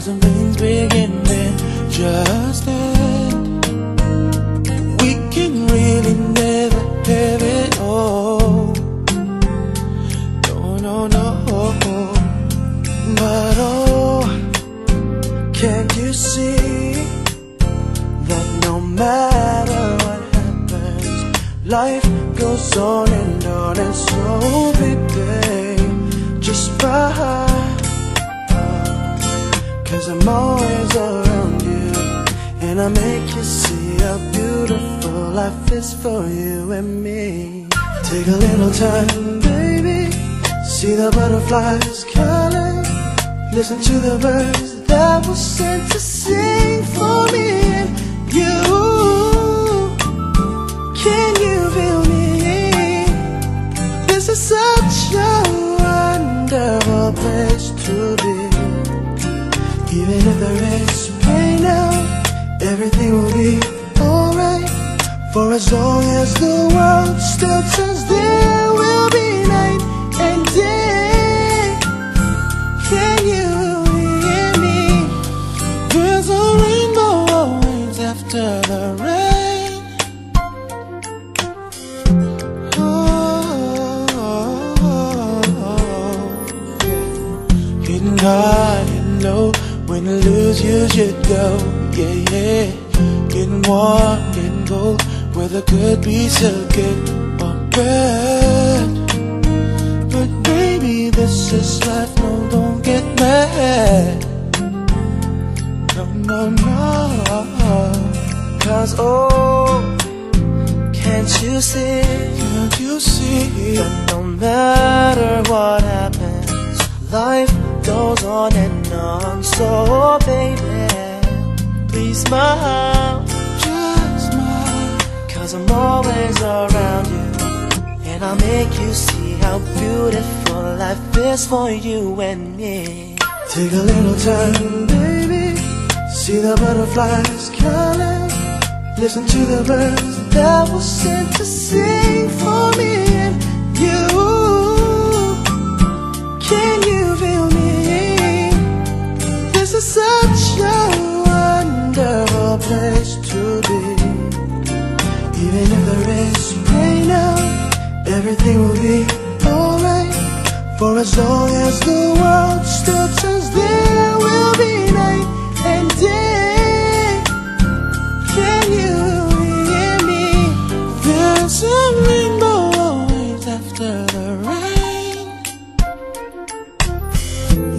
some things begin then. Just then, we can really never have it all. No, no, no. But oh, can't you see that no matter what happens, life goes on and on and so baby, just fine. I'm always around you, and I make you see how beautiful life is for you and me. Take a little time, baby, see the butterflies calling. Listen to the birds that were sent to sing For as long as the world still turns, there will be night and day. Can you hear me? There's a rainbow always after the rain. Oh, Hitting high and low, when you lose, you should go. Yeah, yeah. Getting warm, getting cold, weather could be so good or bad. But baby, this is life, no, don't get mad. No, no, no. Cause oh, can't you see Can't you see? that no matter what happens, life goes on and on. So baby, please smile. Cause I'm always around you. And I'll make you see how beautiful life is for you and me. Take a little time, baby. See the butterflies calling. Listen to the birds that were sent to sing for me and you. Can you feel me? This is such a wonderful place everything will be alright. For as long as the world still turns, there will be night and day. Can you hear me? There's a rainbow always after the rain.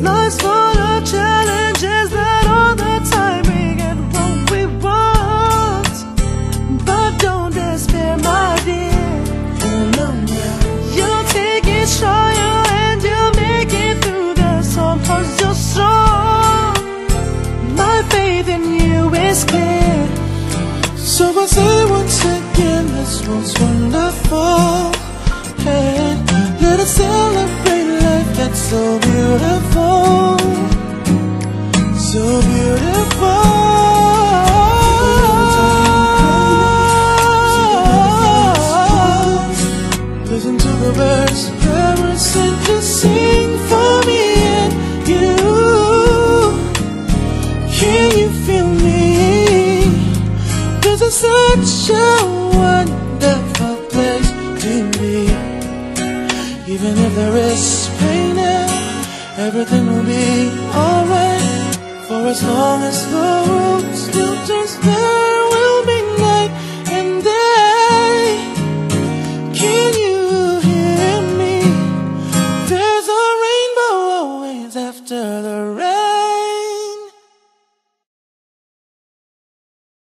Life's So I say once again, this one's wonderful. And let us celebrate life that's so beautiful. Such a wonderful place to be. Even if there is pain now, everything will be alright. For as long as the world still turns there